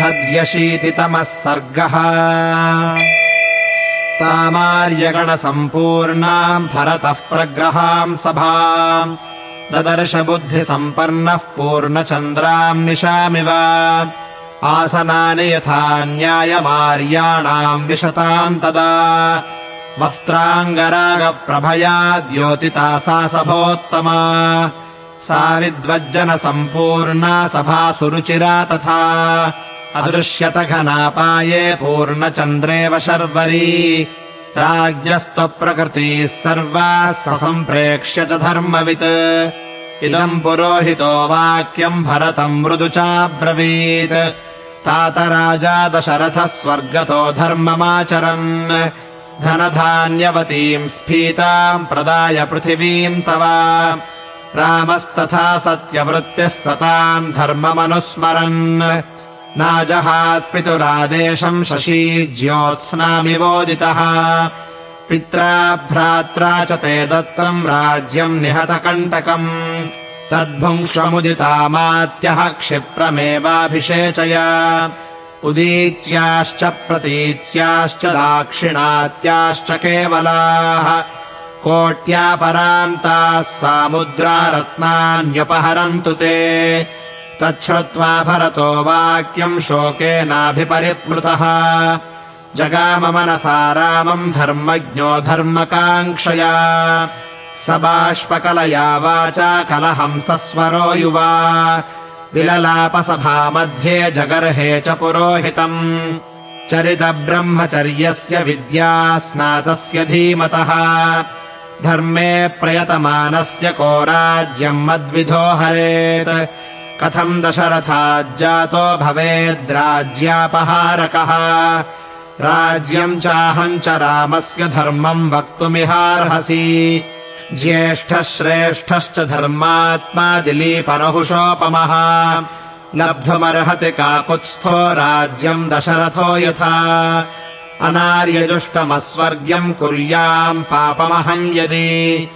द्व्यशीतितमः सर्गः। तामार्यगणसम्पूर्णाम् भरतः प्रग्रहाम् सभाम् ददर्शबुद्धिसम्पन्नः पूर्णचन्द्राम् निशामिव आसनानि यथा न्यायमार्याणाम् विशताम् तदा। वस्त्राङ्गरागप्रभया द्योतिता सा सभोत्तमा। सा विद्वज्जनसम्पूर्णा सभा सुरुचिरा तथा अदृश्यत घनापाये पूर्णचन्द्रेव शर्वरी। राज्ञस्त्वप्रकृतिः सर्वाः ससम्प्रेक्ष्य च धर्मवित्। इदम् पुरोहितो वाक्यम् भरतम् मृदु चाब्रवीत् तात राजा दशरथः स्वर्गतो धर्ममाचरन्। धनधान्यवतीम् स्फीताम् प्रदाय पृथिवीम् तव। रामस्तथा सत्यवृत्तिः सताम् धर्ममनुस्मरन् नाजहात्पितुरादेशम् शशी ज्योत्स्नामिवोदितः पित्रा भ्रात्रा च ते दत्तम् राज्यम् निहतकण्टकम् तद्भुङ्क्ष्वमुदितामात्यः क्षिप्रमेवाभिषेचय। उदीच्याश्च प्रतीच्याश्च दाक्षिणात्याश्च केवलाः। कोट्या परान्ताः सामुद्रा रत्नान्युपहरन्तु ते तच्छ्रुत्वा भरतो वाक्यम् शोकेनाभिपरिप्लुतः। जगाममनसा रामम् धर्मज्ञो धर्मकाङ्क्षया। स बाष्पकलया वाचा कलहंसस्वरो युवा। विललापसभा मध्ये जगर्हे च पुरोहितम्। चरितब्रह्मचर्यस्य विद्या स्नातस्य धीमतः। धर्मे प्रयतमानस्य को राज्यम् मद्विधो हरेत् कथम् दशरथाज्जातो भवेद्राज्यापहारकः। राज्यम् चाहम् च रामस्य धर्मम् वक्तुमिहार्हसि। ज्येष्ठः श्रेष्ठश्च धर्मात्मा दिलीपनहुषोपमः। लब्धुमर्हति काकुत्स्थो राज्यम् दशरथो यथा। अनार्यजुष्टमस्वर्ग्यम् कुर्याम् पापमहम् यदि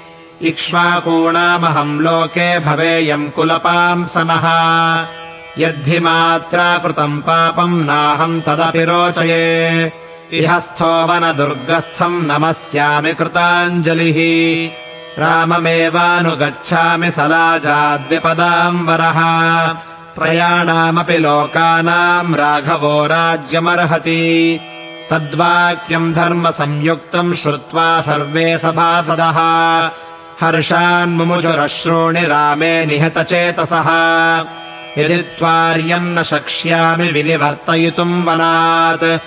इक्ष्वाकूणामहम् लोके भवेयम् कुलपांसनः यद्धि मात्रा कृतम् पापम् नाहम् तदपि रोचये। इह स्थो नमस्यामि कृताञ्जलिः। राममेवानुगच्छामि सलाजाद्विपदाम् वरः। त्रयाणामपि लोकानाम् राघवो राज्यमर्हति। तद्वाक्यम् धर्मसंयुक्तम् श्रुत्वा सर्वे सभासदः हर्षान्मुमुचुरश्रूणि रामे निहतचेतसः। यदि त्वार्यन्न शक्ष्यामि विनिवर्तयितुम् वनात्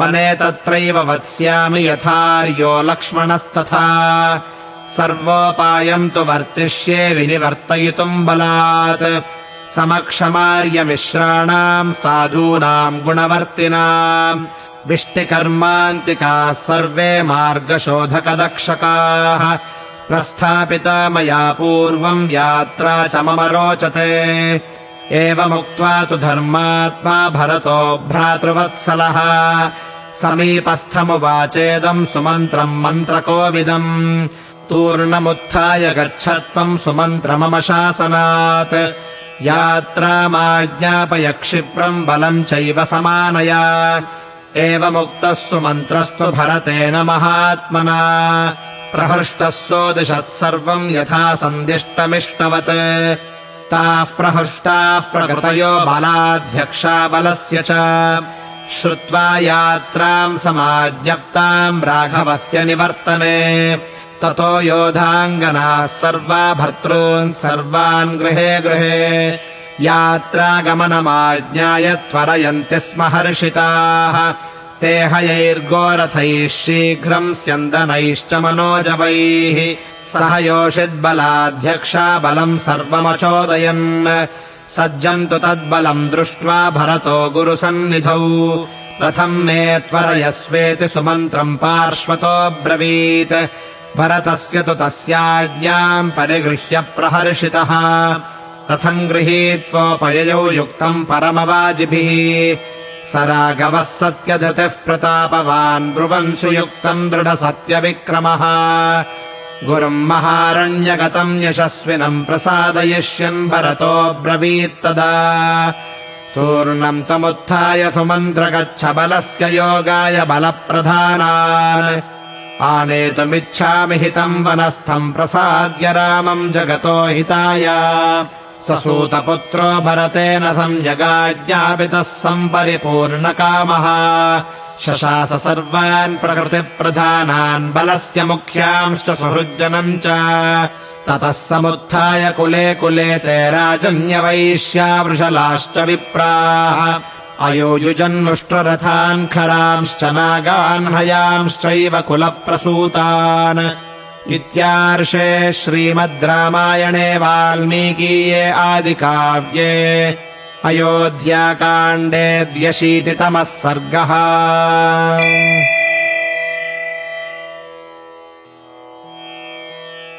वने तत्रैव वत्स्यामि यथार्यो लक्ष्मणस्तथा। सर्वोपायम् तु वर्तिष्ये विनिवर्तयितुम् बलात्। समक्षमार्यमिश्राणाम् साधूनाम् गुणवर्तिनाम्। विष्टिकर्मान्तिकाः सर्वे मार्गशोधकदक्षकाः प्रस्थापिता मया पूर्वम् यात्रा च मम रोचते। एवमुक्त्वा तु धर्मात्मा भरतो भ्रातृवत्सलः। समीपस्थमुवाचेदम् सुमन्त्रम् मन्त्रकोविदम्। तूर्णमुत्थाय गच्छत्वम् सुमन्त्र मम शासनात्। यात्रामाज्ञापय क्षिप्रम् बलम् चैव समानया। एवमुक्तः सुमन्त्रस्तु भरतेन महात्मना प्रहृष्टः सोदिशत् सर्वम् यथा सन्दिष्टमिष्टवत्। ताः प्रहृष्टाः प्रकृतयो बलाध्यक्षा बलस्य च। श्रुत्वा यात्राम् समाज्ञप्ताम् राघवस्य निवर्तने। ततो योधाङ्गनाः सर्वा भर्तॄन् सर्वान् गृहे गृहे। यात्रागमनमाज्ञाय त्वरयन्ति स्म हर्षिताः ते हयैर्गोरथैः शीघ्रम् स्यन्दनैश्च मनोजवैः। सह योषिद्बलाध्यक्षा बलम् सर्वमचोदयन्। सज्जन्तु तद्बलम् दृष्ट्वा भरतो गुरुसन्निधौ। रथम् मे त्वरयस्वेति सुमन्त्रम् पार्श्वतो ब्रवीत्। भरतस्य तु तस्याज्ञाम् परिगृह्य प्रहर्षितः। रथम् गृहीत्वोपययौ युक्तम् परमवाजिभिः स राघवः सत्यधतिः प्रतापवान् ब्रुवन् सुयुक्तम् दृढसत्यविक्रमः। गुरुम् महारण्यगतम् यशस्विनम् प्रसादयिष्यन् भरतो ब्रवीत्तदा तूर्णम् तमुत्थाय सुमन्त्रगच्छ बलस्य योगाय बलप्रधानान्। आनेतुमिच्छामि हितम् वनस्थम् प्रसाद्य रामम् जगतो हिताय स सूतपुत्रो भरतेन संयगाज्ञापितः सम्परिपूर्णकामः शशास सर्वान् प्रकृतिप्रधानान् बलस्य मुख्यांश्च सुहृज्जनम् च। ततः समुत्थाय कुले कुले ते राजन्यवैश्यावृषलाश्च विप्राः। अयोयुजन्मुष्ट्ररथान् खरांश्च नागान् हयांश्चैव कुलप्रसूतान् इत्यार्षे श्रीमद् रामायणे वाल्मीकीये आदिकाव्ये अयोध्याकाण्डे द्व्यशीतितमः सर्गः